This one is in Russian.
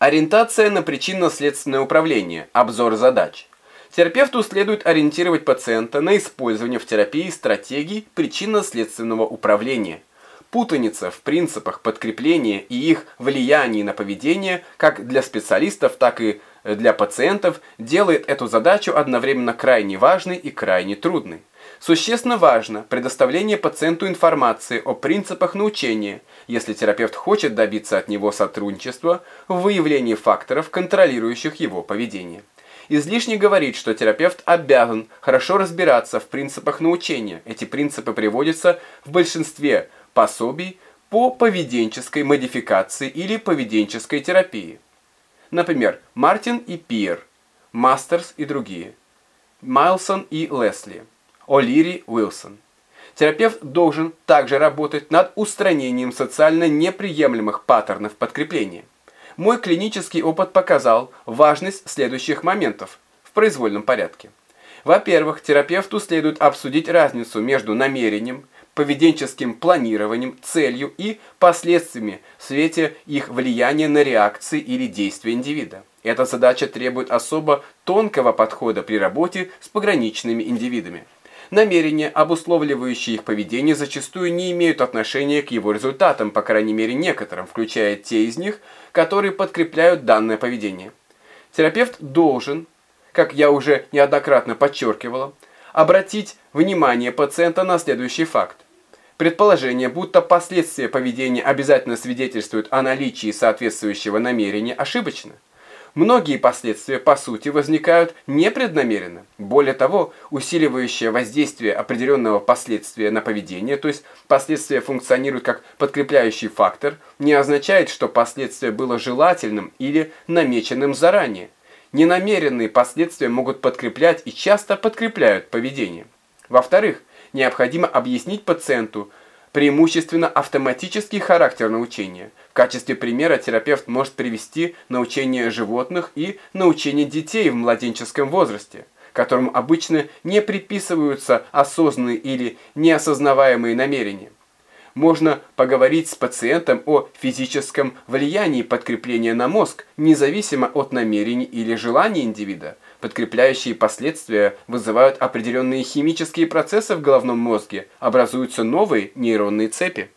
Ориентация на причинно-следственное управление, обзор задач. Терапевту следует ориентировать пациента на использование в терапии стратегий причинно-следственного управления. Путаница в принципах подкрепления и их влиянии на поведение как для специалистов, так и для пациентов делает эту задачу одновременно крайне важной и крайне трудной. Существенно важно предоставление пациенту информации о принципах научения, если терапевт хочет добиться от него сотрудничества в выявлении факторов, контролирующих его поведение. Излишне говорить, что терапевт обязан хорошо разбираться в принципах научения. Эти принципы приводятся в большинстве пособий по поведенческой модификации или поведенческой терапии. Например, Мартин и Пиер, Мастерс и другие, Майлсон и Лесли. О'Лири Уилсон. Терапевт должен также работать над устранением социально неприемлемых паттернов подкрепления. Мой клинический опыт показал важность следующих моментов в произвольном порядке. Во-первых, терапевту следует обсудить разницу между намерением, поведенческим планированием, целью и последствиями в свете их влияния на реакции или действия индивида. Эта задача требует особо тонкого подхода при работе с пограничными индивидами. Намерения, обусловливающие их поведение, зачастую не имеют отношения к его результатам, по крайней мере некоторым, включая те из них, которые подкрепляют данное поведение. Терапевт должен, как я уже неоднократно подчеркивала, обратить внимание пациента на следующий факт. Предположение, будто последствия поведения обязательно свидетельствуют о наличии соответствующего намерения, ошибочно. Многие последствия, по сути, возникают непреднамеренно. Более того, усиливающее воздействие определенного последствия на поведение, то есть последствия функционируют как подкрепляющий фактор, не означает, что последствие было желательным или намеченным заранее. Ненамеренные последствия могут подкреплять и часто подкрепляют поведение. Во-вторых, необходимо объяснить пациенту, преимущественно автоматический характер научения. Качестве примера терапевт может привести научение животных и научение детей в младенческом возрасте, которым обычно не приписываются осознанные или неосознаваемые намерения. Можно поговорить с пациентом о физическом влиянии подкрепления на мозг, независимо от намерений или желаний индивида, Подкрепляющие последствия вызывают определенные химические процессы в головном мозге, образуются новые нейронные цепи.